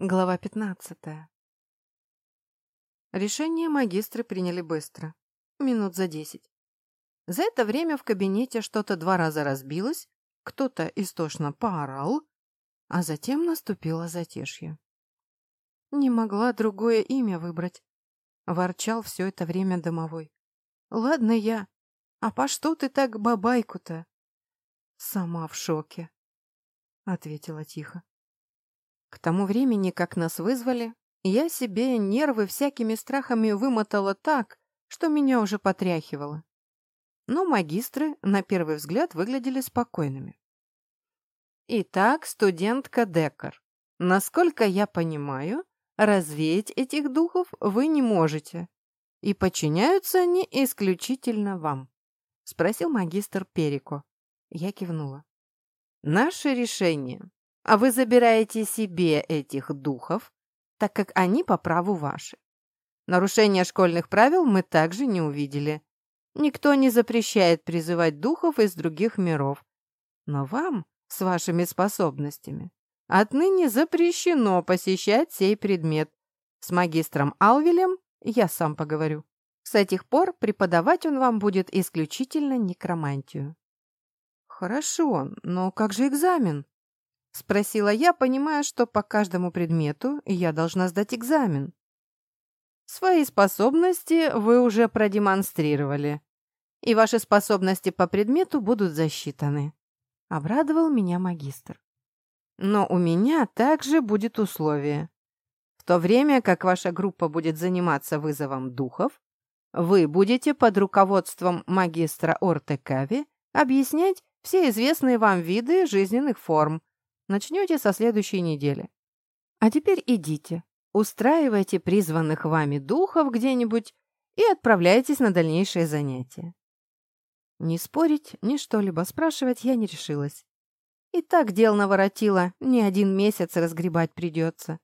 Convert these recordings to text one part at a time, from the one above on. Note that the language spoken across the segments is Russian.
Глава 15. Решение магистры приняли быстро, минут за десять. За это время в кабинете что-то два раза разбилось, кто-то истошно поорал, а затем наступило затишье. Не могла другое имя выбрать, ворчал все это время домовой. Ладно я, а по что ты так бабайку-то? Сама в шоке, ответила тихо. К тому времени, как нас вызвали, я себе нервы всякими страхами вымотала так, что меня уже потряхивало. Но магистры, на первый взгляд, выглядели спокойными. Итак, студентка Декар, насколько я понимаю, развеять этих духов вы не можете, и подчиняются они исключительно вам, спросил магистр Перико. Я кивнула. Наше решение а вы забираете себе этих духов, так как они по праву ваши. Нарушения школьных правил мы также не увидели. Никто не запрещает призывать духов из других миров. Но вам, с вашими способностями, отныне запрещено посещать сей предмет. С магистром Алвилем я сам поговорю. С этих пор преподавать он вам будет исключительно некромантию. Хорошо, но как же экзамен? — спросила я, понимая, что по каждому предмету я должна сдать экзамен. «Свои способности вы уже продемонстрировали, и ваши способности по предмету будут засчитаны», — обрадовал меня магистр. «Но у меня также будет условие. В то время как ваша группа будет заниматься вызовом духов, вы будете под руководством магистра Ортекави объяснять все известные вам виды жизненных форм, Начнете со следующей недели. А теперь идите, устраивайте призванных вами духов где-нибудь и отправляйтесь на дальнейшее занятие. Ни спорить, ни что-либо спрашивать я не решилась. И так дел наворотила, не один месяц разгребать придется.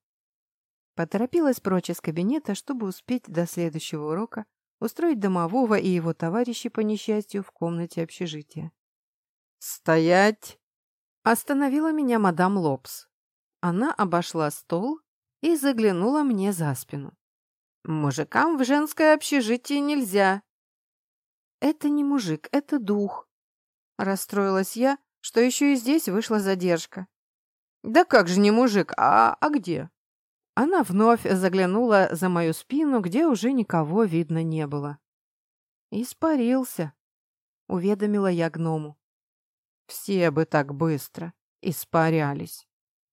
Поторопилась прочь из кабинета, чтобы успеть до следующего урока устроить домового и его товарищей по несчастью в комнате общежития. «Стоять!» Остановила меня мадам Лобс. Она обошла стол и заглянула мне за спину. «Мужикам в женское общежитие нельзя». «Это не мужик, это дух», — расстроилась я, что еще и здесь вышла задержка. «Да как же не мужик, а, а где?» Она вновь заглянула за мою спину, где уже никого видно не было. «Испарился», — уведомила я гному. Все бы так быстро испарялись.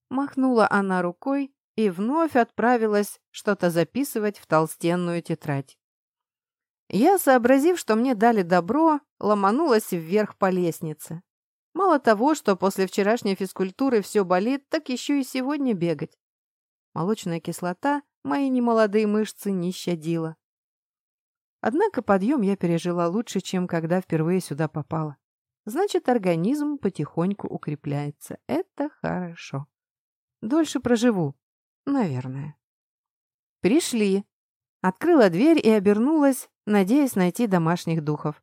Махнула она рукой и вновь отправилась что-то записывать в толстенную тетрадь. Я, сообразив, что мне дали добро, ломанулась вверх по лестнице. Мало того, что после вчерашней физкультуры все болит, так еще и сегодня бегать. Молочная кислота мои немолодые мышцы не щадила. Однако подъем я пережила лучше, чем когда впервые сюда попала. Значит, организм потихоньку укрепляется. Это хорошо. Дольше проживу. Наверное. Пришли. Открыла дверь и обернулась, надеясь найти домашних духов.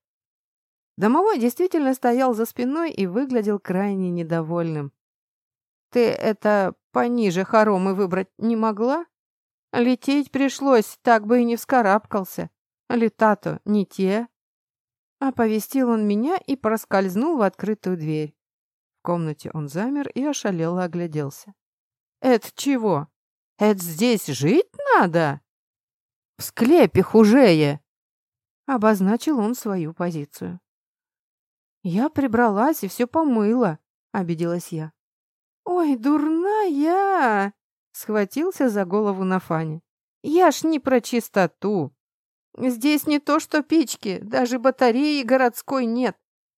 Домовой действительно стоял за спиной и выглядел крайне недовольным. «Ты это пониже хоромы выбрать не могла? Лететь пришлось, так бы и не вскарабкался. Лета-то не те». Оповестил он меня и проскользнул в открытую дверь. В комнате он замер и ошалело огляделся. «Это чего? Это здесь жить надо?» «В склепе хужее!» Обозначил он свою позицию. «Я прибралась и все помыла», — обиделась я. «Ой, дурная!» — схватился за голову Нафаня. «Я ж не про чистоту. Здесь не то что печки, даже батареи городской нет.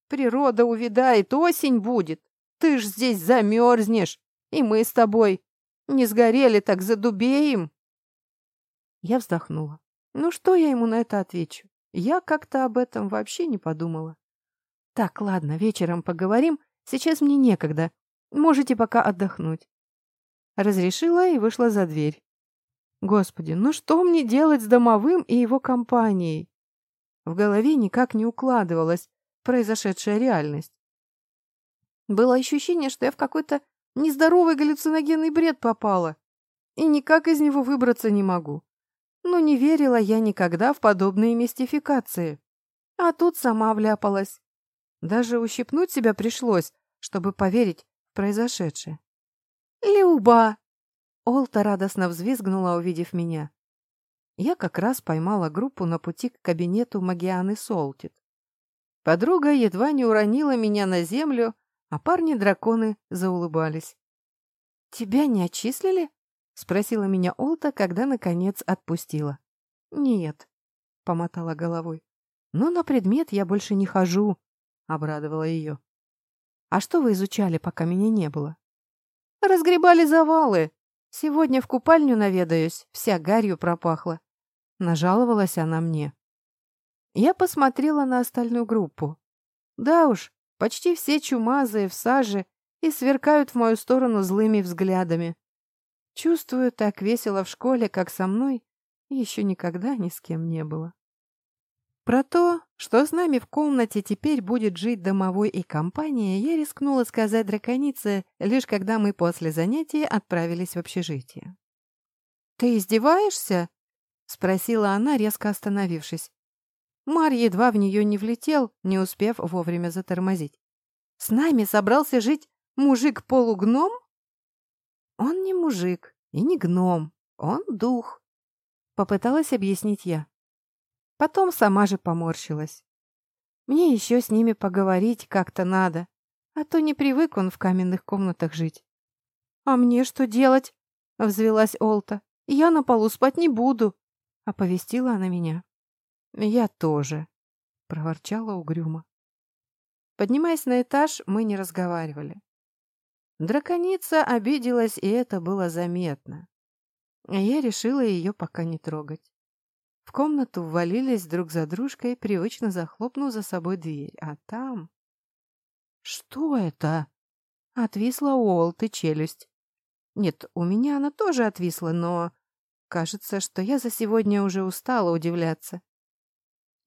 Природа увядает, осень будет. Ты ж здесь замерзнешь, и мы с тобой не сгорели, так задубеем. Я вздохнула. Ну что я ему на это отвечу? Я как-то об этом вообще не подумала. Так, ладно, вечером поговорим. Сейчас мне некогда. Можете пока отдохнуть. Разрешила и вышла за дверь. Господи, ну что мне делать с домовым и его компанией? В голове никак не укладывалась произошедшая реальность. Было ощущение, что я в какой-то нездоровый галлюциногенный бред попала. и никак из него выбраться не могу. Но не верила я никогда в подобные мистификации. А тут сама вляпалась. Даже ущипнуть себя пришлось, чтобы поверить в произошедшее. «Люба!» Олта радостно взвизгнула, увидев меня. Я как раз поймала группу на пути к кабинету Магианы Солтит. Подруга едва не уронила меня на землю, а парни-драконы заулыбались. «Тебя не отчислили?» — спросила меня Олта, когда, наконец, отпустила. «Нет», — помотала головой. «Но на предмет я больше не хожу», — обрадовала ее. «А что вы изучали, пока меня не было?» «Разгребали завалы. Сегодня в купальню наведаюсь, вся гарью пропахла». Нажаловалась она мне. Я посмотрела на остальную группу. Да уж, почти все чумазые в саже и сверкают в мою сторону злыми взглядами. Чувствую, так весело в школе, как со мной, еще никогда ни с кем не было. Про то, что с нами в комнате теперь будет жить домовой и компания, я рискнула сказать драконице, лишь когда мы после занятия отправились в общежитие. «Ты издеваешься?» — спросила она, резко остановившись. Мар едва в нее не влетел, не успев вовремя затормозить. «С нами собрался жить мужик-полугном?» «Он не мужик и не гном, он дух», — попыталась объяснить я. Потом сама же поморщилась. Мне еще с ними поговорить как-то надо, а то не привык он в каменных комнатах жить. «А мне что делать?» — взвелась Олта. «Я на полу спать не буду», — оповестила она меня. «Я тоже», — проворчала угрюмо. Поднимаясь на этаж, мы не разговаривали. Драконица обиделась, и это было заметно. Я решила ее пока не трогать. В комнату ввалились друг за дружкой, привычно захлопнув за собой дверь. А там... «Что это?» Отвисла у Олты челюсть. Нет, у меня она тоже отвисла, но... Кажется, что я за сегодня уже устала удивляться.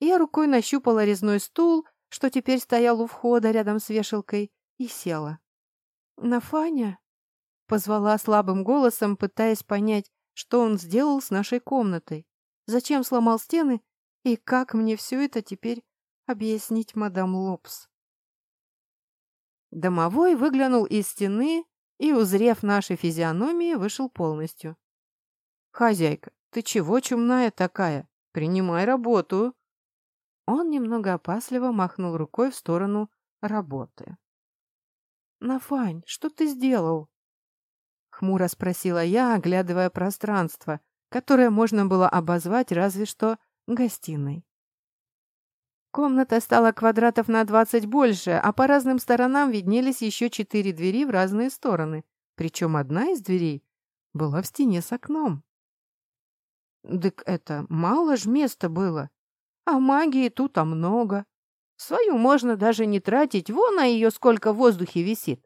Я рукой нащупала резной стул, что теперь стоял у входа рядом с вешалкой, и села. «Нафаня?» — позвала слабым голосом, пытаясь понять, что он сделал с нашей комнатой. Зачем сломал стены и как мне все это теперь объяснить мадам Лопс? Домовой выглянул из стены и, узрев наши физиономии, вышел полностью. «Хозяйка, ты чего чумная такая? Принимай работу!» Он немного опасливо махнул рукой в сторону работы. «Нафань, что ты сделал?» Хмуро спросила я, оглядывая пространство, которое можно было обозвать разве что гостиной. Комната стала квадратов на двадцать больше, а по разным сторонам виднелись еще четыре двери в разные стороны, причем одна из дверей была в стене с окном. «Дык это мало ж места было, а магии тут а много. Свою можно даже не тратить, вон на ее сколько в воздухе висит.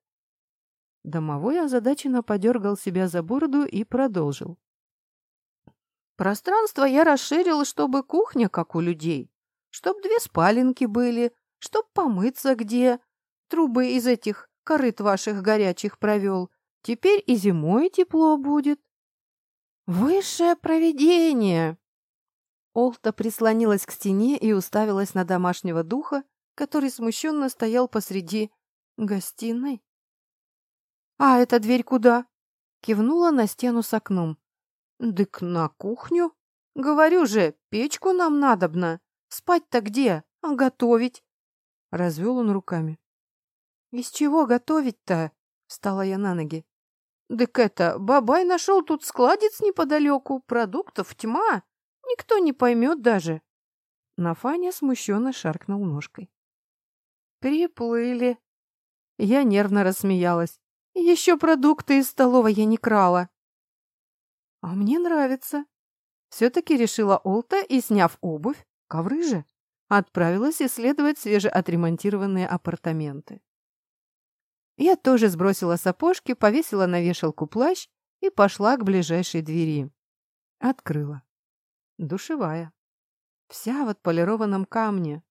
Домовой озадаченно подергал себя за бороду и продолжил. Пространство я расширил, чтобы кухня, как у людей, чтоб две спаленки были, чтоб помыться где, трубы из этих корыт ваших горячих провел. Теперь и зимой тепло будет. Высшее провидение! Олта прислонилась к стене и уставилась на домашнего духа, который смущенно стоял посреди гостиной. «А эта дверь куда?» — кивнула на стену с окном. «Дык на кухню. Говорю же, печку нам надобно. Спать-то где? А готовить?» Развел он руками. «Из чего готовить-то?» — встала я на ноги. «Дык это, бабай нашел тут складец неподалеку, продуктов тьма. Никто не поймет даже. Нафаня смущенно шаркнул ножкой. Приплыли. Я нервно рассмеялась. Еще продукты из столовой я не крала. А мне нравится. Все-таки решила Олта и, сняв обувь, ковры же, отправилась исследовать свежеотремонтированные апартаменты. Я тоже сбросила сапожки, повесила на вешалку плащ и пошла к ближайшей двери. Открыла. Душевая. Вся в отполированном камне.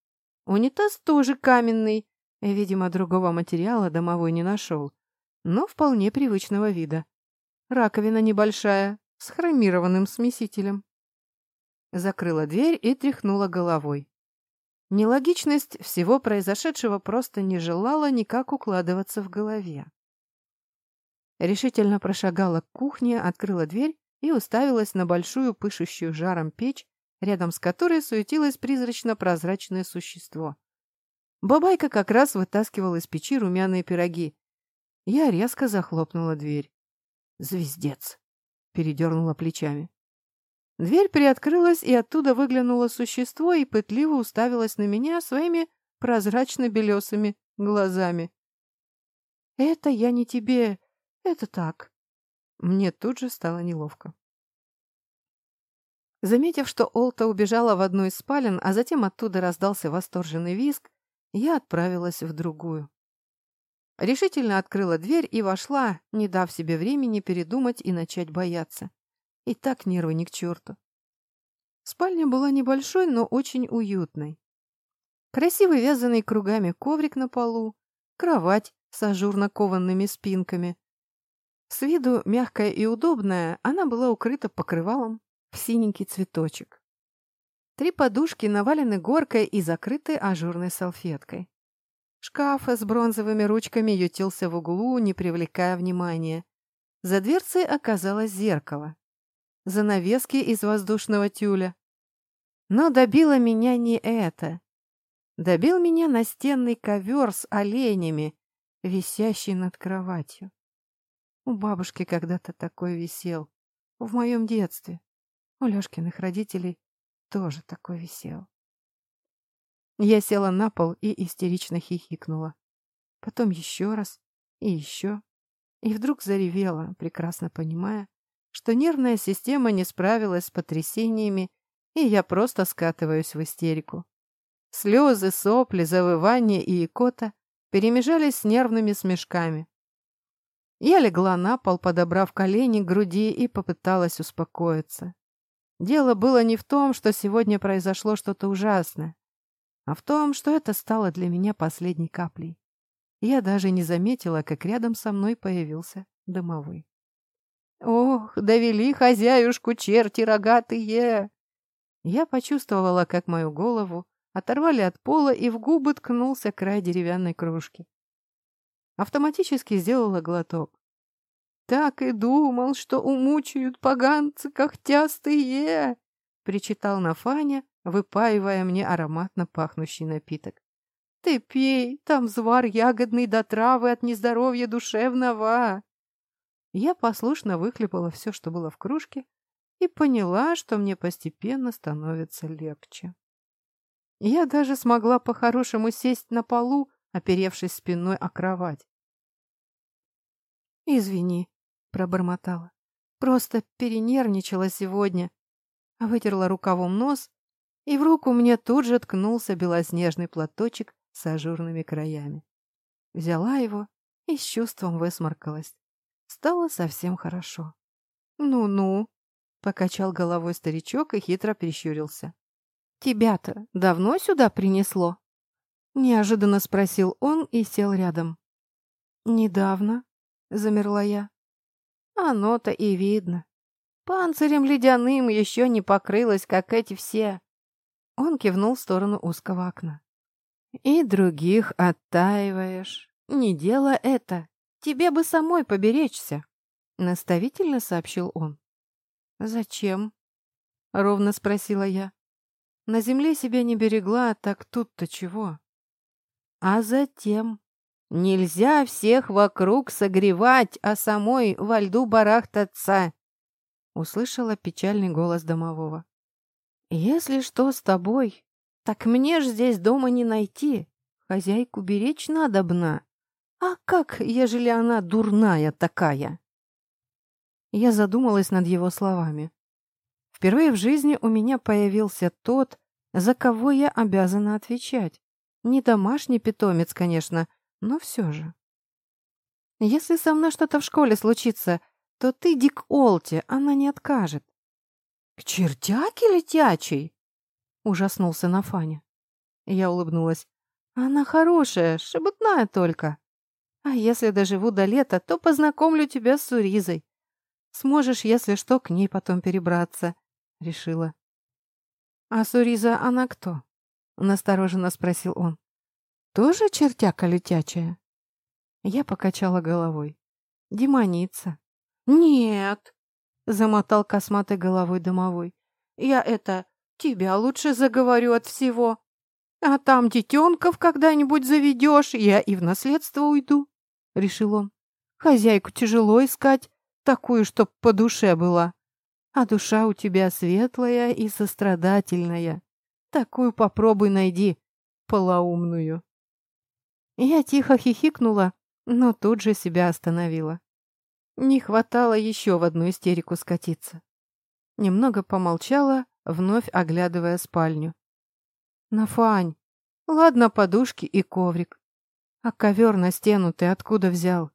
Унитаз тоже каменный. Видимо, другого материала домовой не нашел, но вполне привычного вида. раковина небольшая, с хромированным смесителем. Закрыла дверь и тряхнула головой. Нелогичность всего произошедшего просто не желала никак укладываться в голове. Решительно прошагала к кухне, открыла дверь и уставилась на большую пышущую жаром печь, рядом с которой суетилось призрачно-прозрачное существо. Бабайка как раз вытаскивал из печи румяные пироги. Я резко захлопнула дверь. «Звездец!» — передернула плечами. Дверь приоткрылась, и оттуда выглянуло существо и пытливо уставилось на меня своими прозрачно-белесыми глазами. «Это я не тебе, это так». Мне тут же стало неловко. Заметив, что Олта убежала в одну из спален, а затем оттуда раздался восторженный визг, я отправилась в другую. Решительно открыла дверь и вошла, не дав себе времени передумать и начать бояться. И так нервы ни к черту. Спальня была небольшой, но очень уютной. Красивый вязаный кругами коврик на полу, кровать с ажурно кованными спинками. С виду мягкая и удобная, она была укрыта покрывалом в синенький цветочек. Три подушки навалены горкой и закрыты ажурной салфеткой. Шкаф с бронзовыми ручками ютился в углу, не привлекая внимания. За дверцей оказалось зеркало. Занавески из воздушного тюля. Но добило меня не это. Добил меня настенный ковер с оленями, висящий над кроватью. У бабушки когда-то такой висел. В моем детстве. У Лёшкиных родителей тоже такой висел. Я села на пол и истерично хихикнула. Потом еще раз и еще. И вдруг заревела, прекрасно понимая, что нервная система не справилась с потрясениями, и я просто скатываюсь в истерику. Слезы, сопли, завывания и икота перемежались с нервными смешками. Я легла на пол, подобрав колени к груди и попыталась успокоиться. Дело было не в том, что сегодня произошло что-то ужасное, а в том, что это стало для меня последней каплей. Я даже не заметила, как рядом со мной появился домовой. «Ох, довели хозяюшку черти рогатые!» Я почувствовала, как мою голову оторвали от пола и в губы ткнулся край деревянной кружки. Автоматически сделала глоток. «Так и думал, что умучают поганцы когтястые!» — причитал Нафаня, выпаивая мне ароматно пахнущий напиток. «Ты пей, там звар ягодный до травы от нездоровья душевного!» Я послушно выхлепала все, что было в кружке, и поняла, что мне постепенно становится легче. Я даже смогла по-хорошему сесть на полу, оперевшись спиной о кровать. «Извини», пробормотала. Просто перенервничала сегодня. Вытерла рукавом нос, и в руку мне тут же ткнулся белоснежный платочек с ажурными краями. Взяла его и с чувством высморкалась. Стало совсем хорошо. «Ну-ну», — покачал головой старичок и хитро прищурился. «Тебя-то давно сюда принесло?» Неожиданно спросил он и сел рядом. «Недавно», — замерла я. Оно-то и видно. Панцирем ледяным еще не покрылось, как эти все. Он кивнул в сторону узкого окна. И других оттаиваешь. Не дело это. Тебе бы самой поберечься, наставительно сообщил он. Зачем? ровно спросила я. На земле себя не берегла, так тут-то чего? А затем Нельзя всех вокруг согревать, а самой во льду барахтаться!» Услышала печальный голос домового. «Если что с тобой, так мне ж здесь дома не найти. Хозяйку беречь надобно. А как, ежели она дурная такая?» Я задумалась над его словами. Впервые в жизни у меня появился тот, за кого я обязана отвечать. Не домашний питомец, конечно, но все же. Если со мной что-то в школе случится, то ты, Дик Олти, она не откажет. — К чертяке летячей? — ужаснулся Нафаня. Я улыбнулась. — Она хорошая, шебутная только. А если доживу до лета, то познакомлю тебя с Суризой. Сможешь, если что, к ней потом перебраться, — решила. «А Суриза она кто?» — настороженно спросил он. «Тоже чертяка летячая?» Я покачала головой. «Демоница». «Нет», — замотал косматой головой домовой. «Я это, тебя лучше заговорю от всего. А там детенков когда-нибудь заведешь, я и в наследство уйду», — решил он. «Хозяйку тяжело искать, такую, чтоб по душе была. А душа у тебя светлая и сострадательная. Такую попробуй найди, полоумную. Я тихо хихикнула, но тут же себя остановила. Не хватало еще в одну истерику скатиться. Немного помолчала, вновь оглядывая спальню. «Нафань, ладно подушки и коврик. А ковер на стену ты откуда взял?»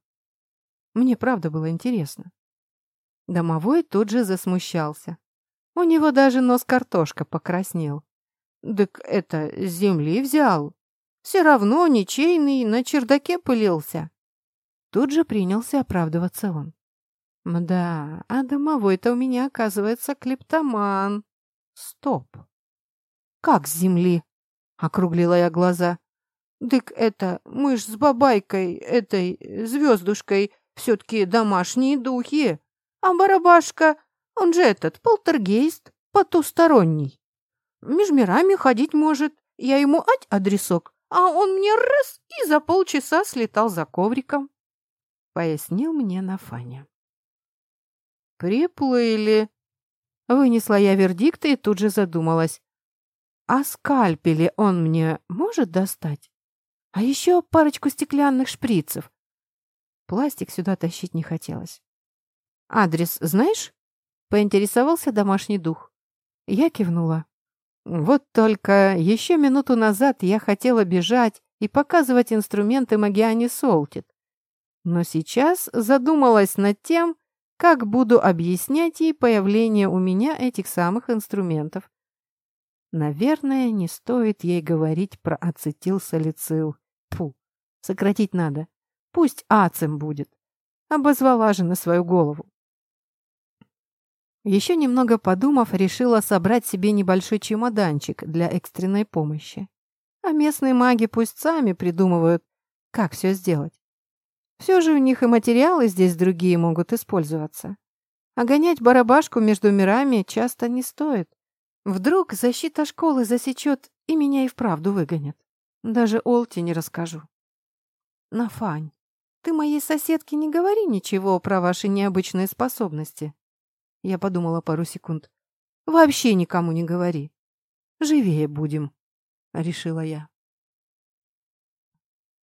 Мне правда было интересно. Домовой тут же засмущался. У него даже нос картошка покраснел. «Так это с земли взял. Все равно ничейный, на чердаке пылился». Тут же принялся оправдываться он. «Мда, а домовой-то у меня, оказывается, клептоман. Стоп!» «Как с земли?» — округлила я глаза. «Дык это, мы ж с бабайкой, этой, звездушкой, все-таки домашние духи. А барабашка, он же этот, полтергейст, потусторонний. Меж мирами ходить может. Я ему ать адресок, а он мне раз и за полчаса слетал за ковриком. Пояснил мне Нафаня. Приплыли. Вынесла я вердикт и тут же задумалась. А скальпели он мне может достать? А еще парочку стеклянных шприцев. Пластик сюда тащить не хотелось. «Адрес знаешь?» — поинтересовался домашний дух. Я кивнула. Вот только еще минуту назад я хотела бежать и показывать инструменты Магиане Солтит. Но сейчас задумалась над тем, как буду объяснять ей появление у меня этих самых инструментов. Наверное, не стоит ей говорить про ацетилсалицил. Фу, сократить надо. Пусть ацем будет. Обозвала же на свою голову. Еще немного подумав, решила собрать себе небольшой чемоданчик для экстренной помощи. А местные маги пусть сами придумывают, как все сделать. Все же у них и материалы здесь другие могут использоваться. А гонять барабашку между мирами часто не стоит. Вдруг защита школы засечет и меня и вправду выгонят. Даже Олти не расскажу. Нафань, ты моей соседке не говори ничего про ваши необычные способности. Я подумала пару секунд. «Вообще никому не говори. Живее будем», — решила я.